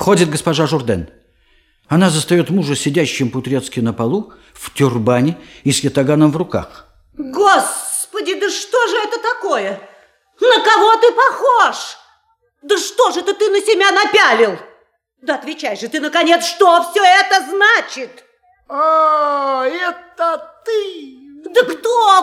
Входит госпожа Журден. Она застает мужа сидящим по-турецки на полу, в тюрбане и с ятаганом в руках. Господи, да что же это такое? На кого ты похож? Да что же это ты на себя напялил? Да отвечай же ты, наконец, что все это значит? А, это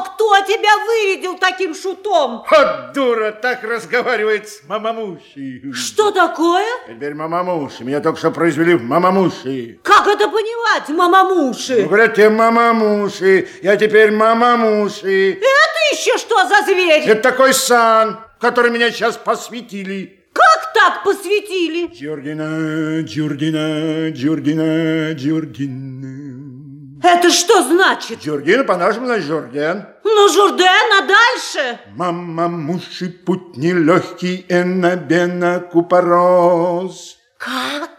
кто, кто тебя вырядил таким шутом? Вот дура так разговаривает с мамамушей. Что такое? Теперь мамамуши. Меня только что произвели в мамамуши. Как это понимать, мамамуши? Ну, говорят тебе мамамуши. Я теперь мамамуши. Это еще что за зверь? Это такой сан, в который меня сейчас посвятили. Как так посвятили? Джурдина, Джурдина, Джурдина, Джурдина. Это что значит? Джурдина по-нашему на Журден. Ну, Журден, а дальше? Мама, муши, путь нелегкий, Энабена, купорос. Как?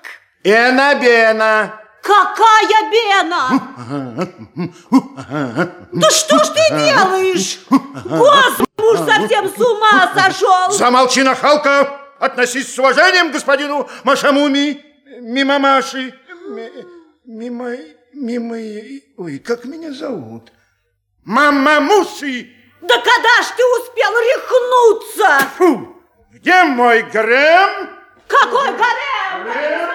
Энабена. Какая бена? Да что ж ты делаешь? Господи, муж совсем с ума сошел. Замолчи, нахалка! Относись с уважением к господину Машамуми, мимо Маши, мимо, мимо, ой, как меня зовут? Мама Муши! Да когда ж ты успел рехнуться? Фу! Где мой гарем? Какой гарем?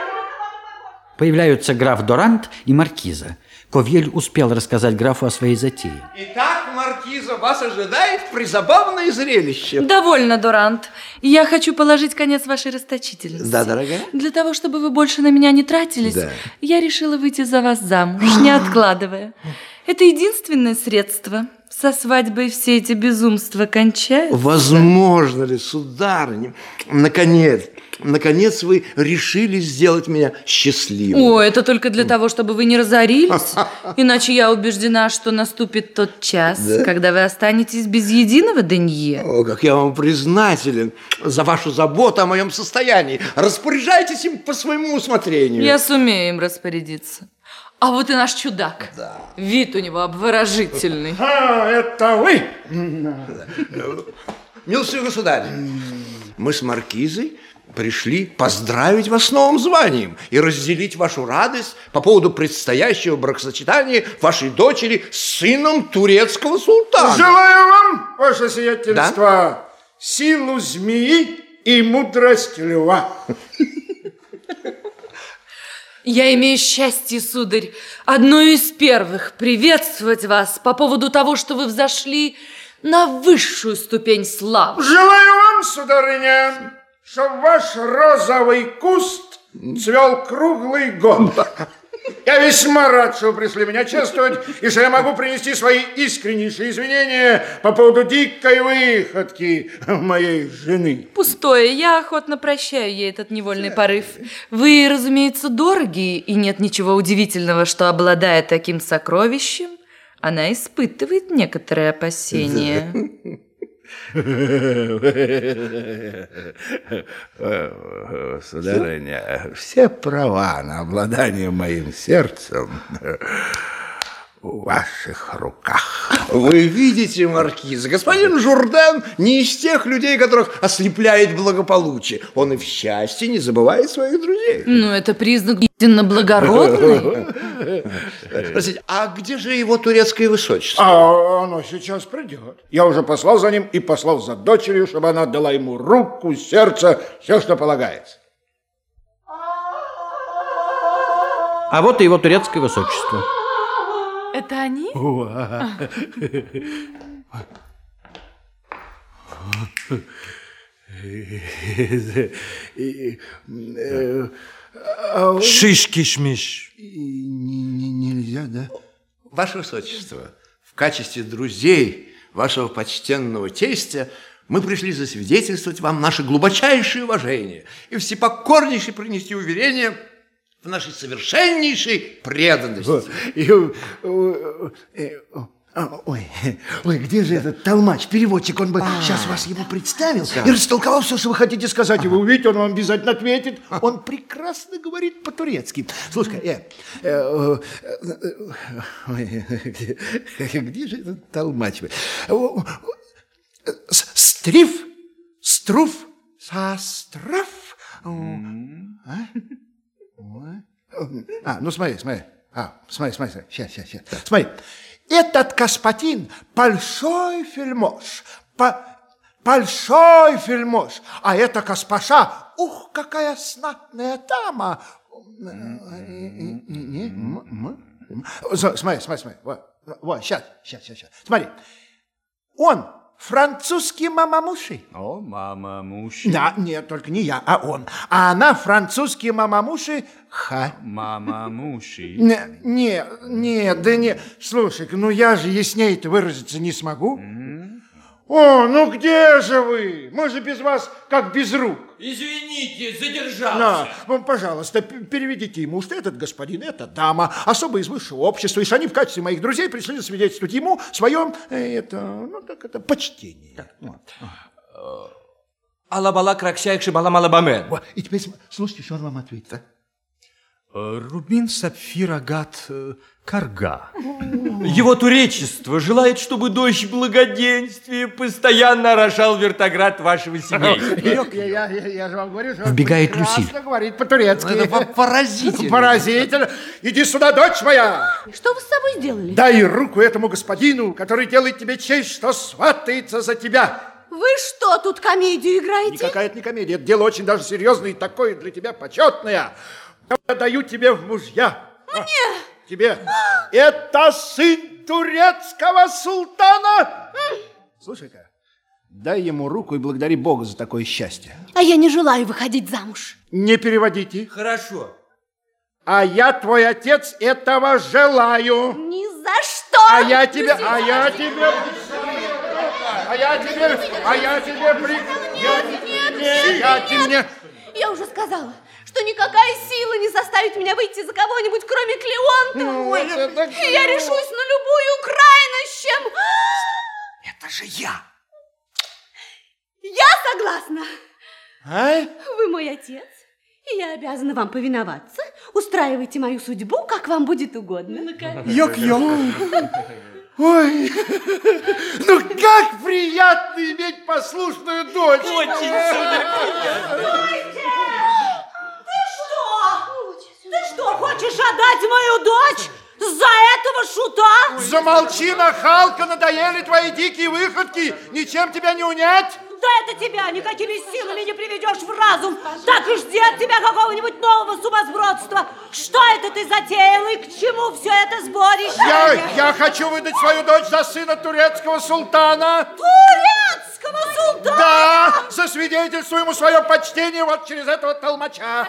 Появляются граф Дорант и маркиза. Ковьель успел рассказать графу о своей затее. Итак, Маркиза, вас ожидает призабавное зрелище. Довольно, Дорант. Я хочу положить конец вашей расточительности. Да, дорогая? Для того, чтобы вы больше на меня не тратились, Да. я решила выйти за вас замуж, не откладывая. Это единственное средство. Со свадьбой все эти безумства кончаются. Возможно ли, сударыня, наконец, наконец вы решили сделать меня счастливым? О, это только для того, чтобы вы не разорились. Иначе я убеждена, что наступит тот час, когда вы останетесь без единого денье. О, как я вам признателен за вашу заботу о моем состоянии. Распоряжайтесь им по своему усмотрению. Я сумею им распорядиться. А вот и наш чудак. Вид у него обворожительный. А, это вы? Милостивый государь, мы с Маркизой пришли поздравить вас с новым званием и разделить вашу радость по поводу предстоящего бракосочетания вашей дочери с сыном турецкого султана. Желаю вам, ваше сиятельство, силу змеи и мудрость льва. Я имею счастье, сударь, одной из первых приветствовать вас по поводу того, что вы взошли на высшую ступень славы. Желаю вам, сударыня, чтоб ваш розовый куст цвел круглый год. Я весьма рад, что вы пришли меня чествовать, и что я могу принести свои искреннейшие извинения по поводу дикой выходки моей жены. Пустое, я охотно прощаю ей этот невольный порыв. Вы, разумеется, дороги, и нет ничего удивительного, что, обладая таким сокровищем, она испытывает некоторые опасения. Сударыня, все права на обладание моим сердцем в ваших руках. Вы видите, Маркиз, господин Журдан не из тех людей, которых ослепляет благополучие. Он и в счастье не забывает своих друзей. Ну, это признак истинно благородный. Простите, а где же его турецкое высочество? А оно сейчас придет. Я уже послал за ним и послал за дочерью, чтобы она отдала ему руку, сердце, все, что полагается. А вот и его турецкое высочество. Это они? Шиш-киш-миш. Нельзя, да? Ваше высочество, в качестве друзей вашего почтенного тестя мы пришли засвидетельствовать вам наше глубочайшее уважение и всепокорнейше принести уверение в нашей совершеннейшей преданности. И, э, э, а, Ой, ой, где же этот толмач, переводчик? Он бы сейчас вас ему представил и растолковал все, что вы хотите сказать. И вы увидите, он вам обязательно ответит. Он прекрасно говорит по-турецки. Слушай, э, э, э, э, где, где же этот толмач? Стриф, струф, сострав. О, а? А, ну смотри, смотри. А, смотри, смотри, смотри. Сейчас, сейчас, сейчас. Смотри. Этот господин большой фельмош. По... Большой фельмош. А это госпожа. Ух, какая знатная дама. Смотри, смотри, смотри. Вот, вот, сейчас, сейчас, сейчас. Смотри. Он французский мамамуши. О, мама, муши. Да, нет, только не я, а он. А она французский мамамуши ха. Мама, муши. Не, не, не, да не. слушай ну я же яснее-то выразиться не смогу. О, ну где же вы? Мы же без вас как без рук. Извините, задержался. На, пожалуйста, переведите ему, что этот господин, эта дама, особо из высшего общества, и что они в качестве моих друзей пришли засвидетельствовать ему свое, э, это, ну, так это, почтение. Вот. Алабала краксяйкши баламалабамен. И теперь слушайте, что он вам ответит. Э, Рубин, сапфир, агат, э, карга. Его туречество желает, чтобы дождь благоденствия постоянно орошал вертоград вашего семейства. Я, я, я, же вам говорю, что Вбегает Люсиль. говорит по-турецки. Это по- поразительно. Поразительно. Иди сюда, дочь моя. Что вы с собой сделали? Дай руку этому господину, который делает тебе честь, что сватается за тебя. Вы что, тут комедию играете? Никакая это не комедия. Это дело очень даже серьезное и такое для тебя почетное. Я даю тебе в мужья. Мне? тебе. Это сын турецкого султана. Слушай-ка, дай ему руку и благодари Бога за такое счастье. А я не желаю выходить замуж. Не переводите. Хорошо. А я твой отец этого желаю. Ни за что! А я тебе, а я тебе, а я тебе, а я тебе, при... я тебе, я тебе, Я уже сказала, что никакая сила не заставит меня выйти за кого-нибудь, кроме Клеонта. Ну, это так- И я решусь на любую крайность, чем... Это же я. Я согласна. А? Вы мой отец, и я обязана вам повиноваться. Устраивайте мою судьбу, как вам будет угодно. Йок-йок. Ой, ну как приятно иметь послушную дочь. Ты что, хочешь отдать мою дочь за этого шута? Замолчи, нахалка, надоели твои дикие выходки. Ничем тебя не унять. Да это тебя никакими силами не приведешь в разум. Так и жди от тебя какого-нибудь нового сумасбродства. Что это ты затеял и к чему все это сборище? Я, я хочу выдать свою дочь за сына турецкого султана. Турецкого султана! Да, засвидетельствую ему свое почтение вот через этого толмача.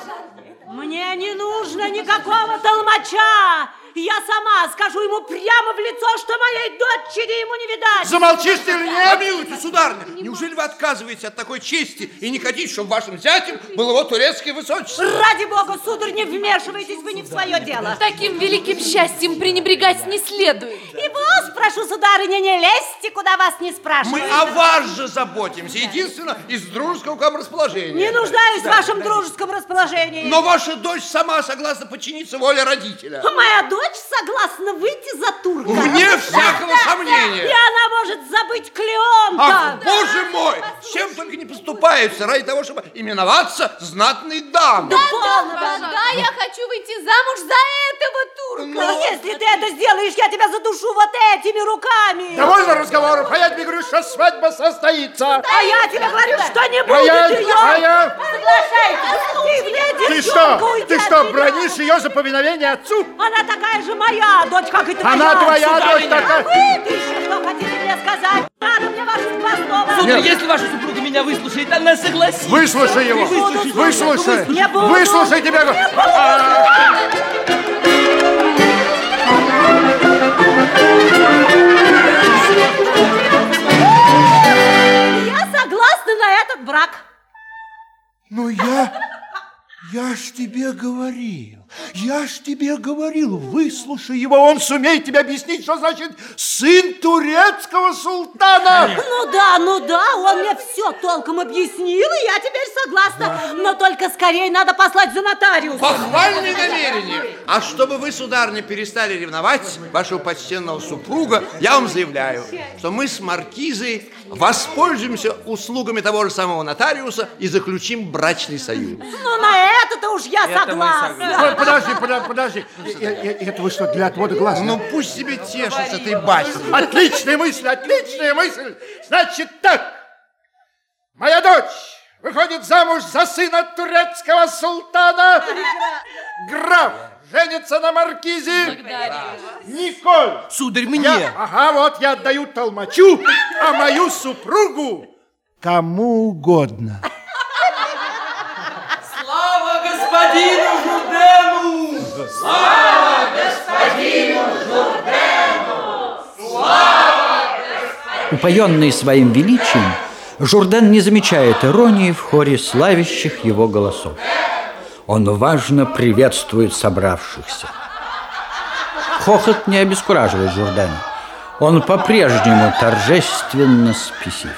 Мне не нужно никакого толмача. Я сама скажу ему прямо в лицо, что моей дочери ему не видать. Замолчишь ты или нет? Помилуйте, сударыня, неужели вы отказываетесь от такой чести и не хотите, чтобы вашим зятем был его турецкое высочество? Ради бога, сударь, не вмешивайтесь вы не в свое дело. Таким великим счастьем пренебрегать не следует. И вас прошу, сударыня, не лезьте, куда вас не Мы спрашивают. о вас же заботимся, единственно из дружеского к вам расположения. Не нуждаюсь в вашем дружеском расположении. Но ваша дочь сама согласна подчиниться воле родителя. Моя дочь согласна выйти за турка. Вне всякого И сомнения. она может забыть Клеонта. Ах, боже мой, с чем только не поступаются ради того, чтобы именоваться знатной дамой. Полно, Да, я хочу выйти замуж за. Но если ты это сделаешь, я тебя задушу вот этими руками. Довольно разговоров, а я тебе говорю, что свадьба состоится. А я тебе говорю, что не А будет я, ее. а я... Соглашайтесь. Ты Ты что, ты что, бронишь ее за повиновение отцу? Она такая же моя дочь, как и твоя. Она твоя дочь такая. А вы ты еще что хотите мне сказать? Надо мне вашу сквозного. Сударь, если ваша супруга меня выслушает, она согласится. Выслушай его, Выслушай, выслушай, Не буду. Выслушай тебя. Я ж тебе говорил, я ж тебе говорил, выслушай его, он сумеет тебе объяснить, что значит сын турецкого султана. Ну да, ну да, он мне все толком объяснил, и я теперь согласна. Но только скорее надо послать за нотариуса. Похвальные намерения. А чтобы вы, сударыня, перестали ревновать вашего почтенного супруга, я вам заявляю, что мы с маркизой воспользуемся услугами того же самого нотариуса и заключим брачный союз. Ну на это-то уж уж я Это согласна. Ой, Подожди, подожди, подожди. Это вы что, для отвода глаз? Ну, пусть себе тешит с этой басней. Отличная мысль, отличная мысль. Значит так, моя дочь выходит замуж за сына турецкого султана. Граф женится на маркизе. Николь. Сударь, Я- мне. ага, вот я отдаю толмачу, а мою супругу кому угодно. Слава господину Журдену! Упоенный своим величием, Журден не замечает иронии в хоре славящих его голосов. Он важно приветствует собравшихся. Хохот не обескураживает Журдена. Он по-прежнему торжественно спесив.